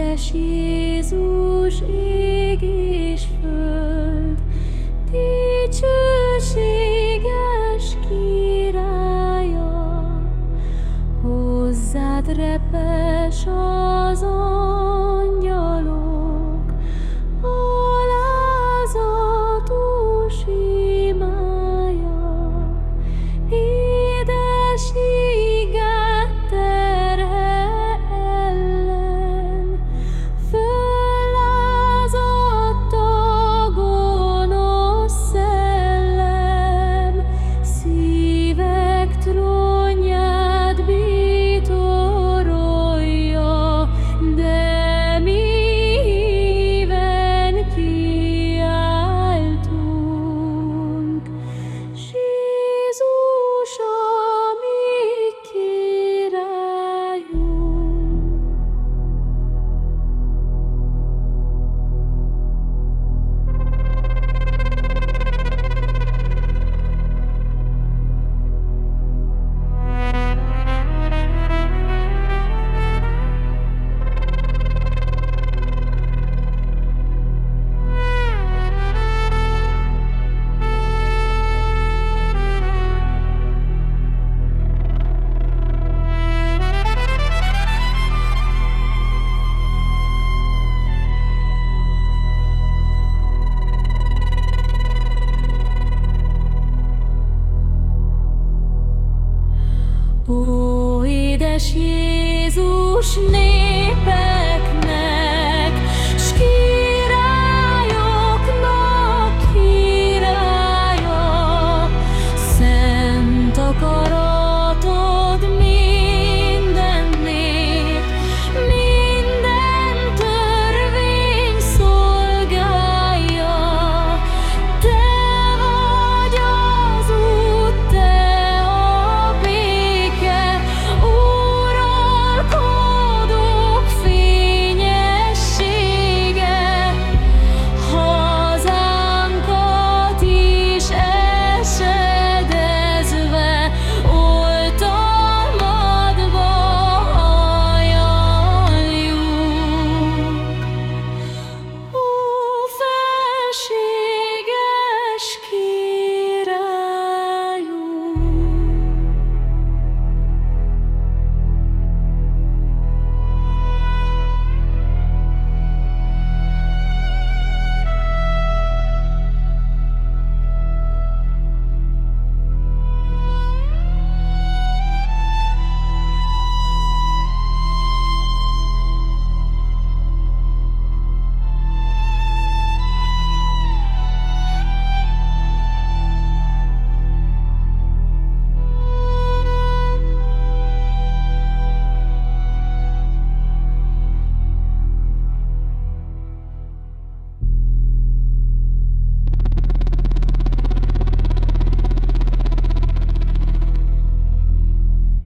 Édes Jézus, ég és föld, dicsőséges királya, hozzád repes az Jézus népe,